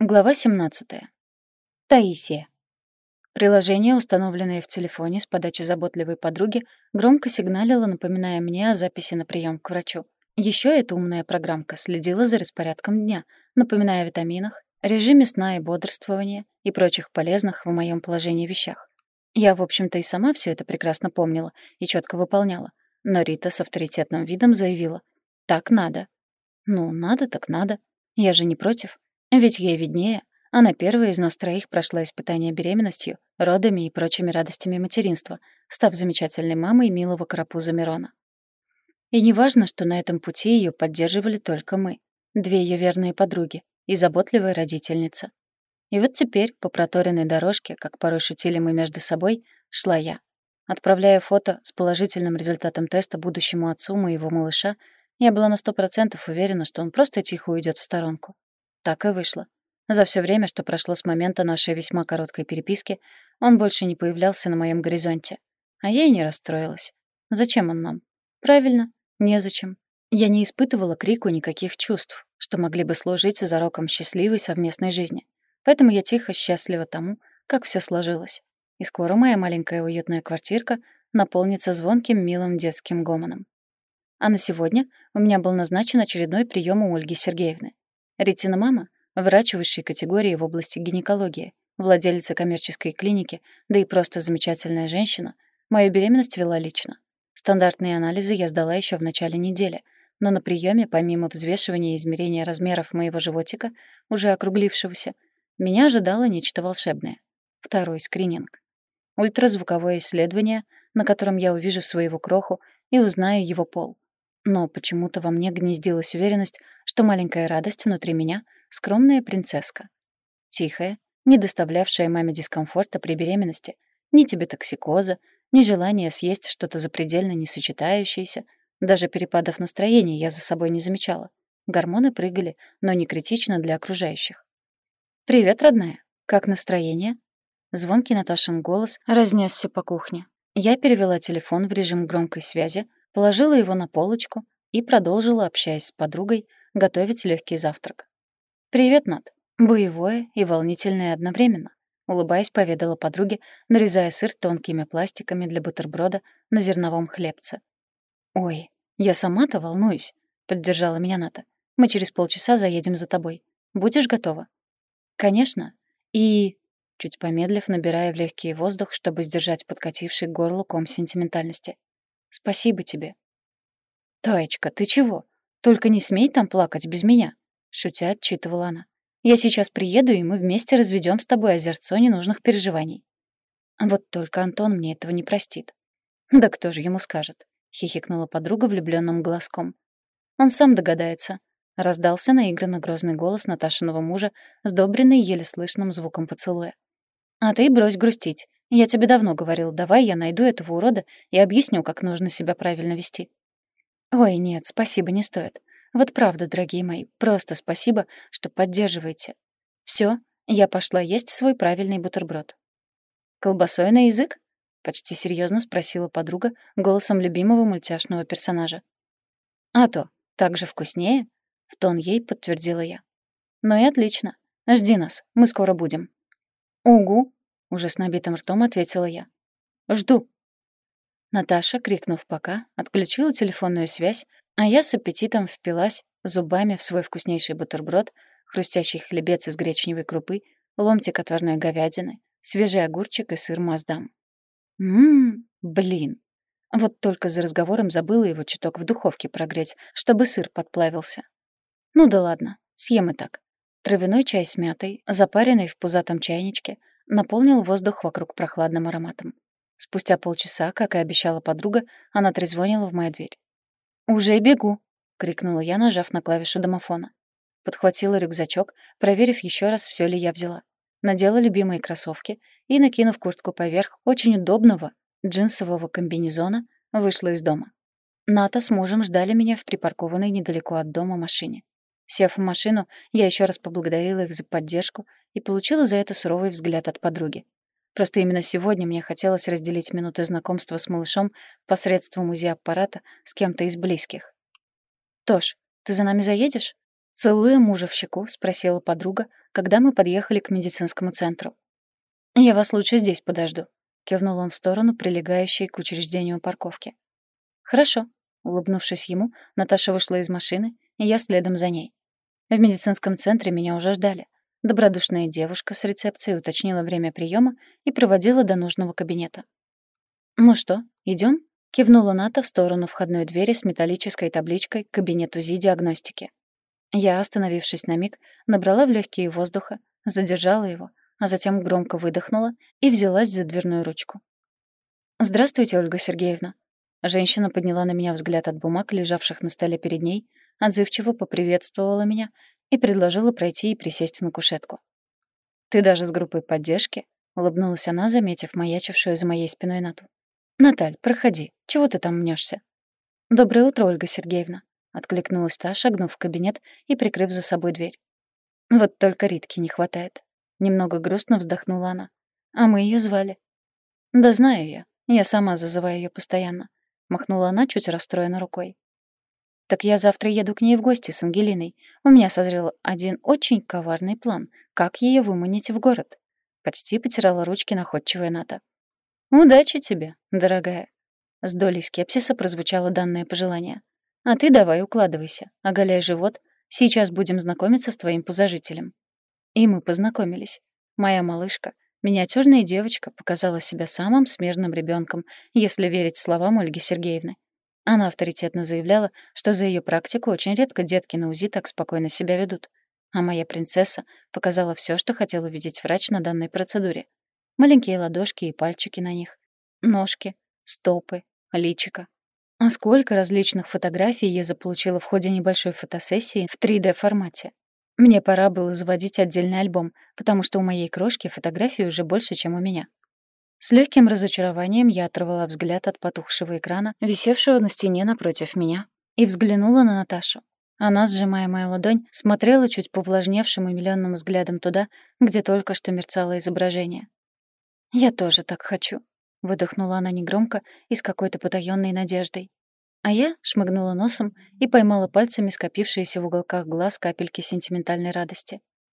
Глава 17. Таисия. Приложение, установленное в телефоне с подачи заботливой подруги, громко сигналило, напоминая мне о записи на прием к врачу. Еще эта умная программка следила за распорядком дня, напоминая о витаминах, режиме сна и бодрствования и прочих полезных в моем положении вещах. Я, в общем-то, и сама все это прекрасно помнила и четко выполняла, но Рита с авторитетным видом заявила «Так надо». Ну, надо так надо. Я же не против. Ведь ей виднее. Она первая из нас троих прошла испытание беременностью, родами и прочими радостями материнства, став замечательной мамой милого карапуза Мирона. И не важно, что на этом пути ее поддерживали только мы, две ее верные подруги и заботливая родительница. И вот теперь по проторенной дорожке, как порой шутили мы между собой, шла я. Отправляя фото с положительным результатом теста будущему отцу моего малыша, я была на сто процентов уверена, что он просто тихо уйдет в сторонку. Так и вышло. За все время, что прошло с момента нашей весьма короткой переписки, он больше не появлялся на моем горизонте. А я и не расстроилась. Зачем он нам? Правильно, незачем. Я не испытывала крику никаких чувств, что могли бы служить зароком счастливой совместной жизни. Поэтому я тихо счастлива тому, как все сложилось. И скоро моя маленькая уютная квартирка наполнится звонким милым детским гомоном. А на сегодня у меня был назначен очередной прием у Ольги Сергеевны. Ретина мама — врач высшей категории в области гинекологии, владелица коммерческой клиники, да и просто замечательная женщина, мою беременность вела лично. Стандартные анализы я сдала еще в начале недели, но на приеме, помимо взвешивания и измерения размеров моего животика, уже округлившегося, меня ожидало нечто волшебное. Второй скрининг. Ультразвуковое исследование, на котором я увижу своего кроху и узнаю его пол. Но почему-то во мне гнездилась уверенность, что маленькая радость внутри меня — скромная принцесска. Тихая, не доставлявшая маме дискомфорта при беременности, ни тебе токсикоза, ни желания съесть что-то запредельно несочетающееся, даже перепадов настроения я за собой не замечала. Гормоны прыгали, но не критично для окружающих. «Привет, родная. Как настроение?» Звонкий Наташин голос разнесся по кухне. Я перевела телефон в режим громкой связи, положила его на полочку и продолжила, общаясь с подругой, готовить легкий завтрак. «Привет, Над. Боевое и волнительное одновременно», — улыбаясь, поведала подруге, нарезая сыр тонкими пластиками для бутерброда на зерновом хлебце. «Ой, я сама-то волнуюсь», — поддержала меня Ната. «Мы через полчаса заедем за тобой. Будешь готова?» «Конечно. И...» Чуть помедлив, набирая в легкий воздух, чтобы сдержать подкативший к горлу ком сентиментальности. Спасибо тебе». «Таечка, ты чего? Только не смей там плакать без меня», — шутя отчитывала она. «Я сейчас приеду, и мы вместе разведем с тобой озерцо ненужных переживаний». Вот только Антон мне этого не простит. «Да кто же ему скажет?» — хихикнула подруга влюбленным глазком. «Он сам догадается», — раздался наигранно грозный голос Наташиного мужа, сдобренный еле слышным звуком поцелуя. «А ты брось грустить. Я тебе давно говорил, давай я найду этого урода и объясню, как нужно себя правильно вести. Ой, нет, спасибо, не стоит. Вот правда, дорогие мои, просто спасибо, что поддерживаете. Все, я пошла есть свой правильный бутерброд. Колбасой на язык? Почти серьезно спросила подруга голосом любимого мультяшного персонажа. А то, так же вкуснее? В тон ей подтвердила я. Ну и отлично. Жди нас, мы скоро будем. Угу, уже с набитым ртом ответила я. «Жду». Наташа, крикнув «пока», отключила телефонную связь, а я с аппетитом впилась зубами в свой вкуснейший бутерброд, хрустящий хлебец из гречневой крупы, ломтик отварной говядины, свежий огурчик и сыр маздам. Ммм, блин. Вот только за разговором забыла его чуток в духовке прогреть, чтобы сыр подплавился. Ну да ладно, съем и так. Травяной чай с мятой, запаренный в пузатом чайничке — наполнил воздух вокруг прохладным ароматом. Спустя полчаса, как и обещала подруга, она трезвонила в мою дверь. «Уже бегу!» — крикнула я, нажав на клавишу домофона. Подхватила рюкзачок, проверив еще раз, все ли я взяла. Надела любимые кроссовки и, накинув куртку поверх очень удобного джинсового комбинезона, вышла из дома. Ната с мужем ждали меня в припаркованной недалеко от дома машине. Сев в машину, я еще раз поблагодарила их за поддержку и получила за это суровый взгляд от подруги. Просто именно сегодня мне хотелось разделить минуты знакомства с малышом посредством УЗИ-аппарата с кем-то из близких. «Тош, ты за нами заедешь?» Целуя мужа в щеку, спросила подруга, когда мы подъехали к медицинскому центру. «Я вас лучше здесь подожду», — кивнул он в сторону, прилегающей к учреждению парковки. «Хорошо», — улыбнувшись ему, Наташа вышла из машины, и я следом за ней. В медицинском центре меня уже ждали. Добродушная девушка с рецепции уточнила время приема и проводила до нужного кабинета. «Ну что, идем? кивнула Ната в сторону входной двери с металлической табличкой «Кабинет УЗИ диагностики». Я, остановившись на миг, набрала в легкие воздуха, задержала его, а затем громко выдохнула и взялась за дверную ручку. «Здравствуйте, Ольга Сергеевна». Женщина подняла на меня взгляд от бумаг, лежавших на столе перед ней, отзывчиво поприветствовала меня и предложила пройти и присесть на кушетку. «Ты даже с группой поддержки?» — улыбнулась она, заметив маячившую за моей спиной Нату. «Наталь, проходи. Чего ты там мнешься? «Доброе утро, Ольга Сергеевна», — откликнулась та, шагнув в кабинет и прикрыв за собой дверь. «Вот только Ритки не хватает». Немного грустно вздохнула она. «А мы ее звали». «Да знаю я. Я сама зазываю ее постоянно», — махнула она чуть расстроена рукой. «Так я завтра еду к ней в гости с Ангелиной. У меня созрел один очень коварный план, как ее выманить в город». Почти потирала ручки находчивая Ната. «Удачи тебе, дорогая». С долей скепсиса прозвучало данное пожелание. «А ты давай укладывайся, оголяй живот. Сейчас будем знакомиться с твоим пузожителем». И мы познакомились. Моя малышка, миниатюрная девочка, показала себя самым смирным ребенком, если верить словам Ольги Сергеевны. Она авторитетно заявляла, что за ее практику очень редко детки на УЗИ так спокойно себя ведут. А моя принцесса показала все, что хотел увидеть врач на данной процедуре. Маленькие ладошки и пальчики на них. Ножки, стопы, личико. А сколько различных фотографий я заполучила в ходе небольшой фотосессии в 3D-формате. Мне пора было заводить отдельный альбом, потому что у моей крошки фотографий уже больше, чем у меня. С легким разочарованием я оторвала взгляд от потухшего экрана, висевшего на стене напротив меня, и взглянула на Наташу. Она, сжимая мою ладонь, смотрела чуть повлажневшим и миллионным взглядом туда, где только что мерцало изображение. «Я тоже так хочу», — выдохнула она негромко и с какой-то потаённой надеждой. А я шмыгнула носом и поймала пальцами скопившиеся в уголках глаз капельки сентиментальной радости.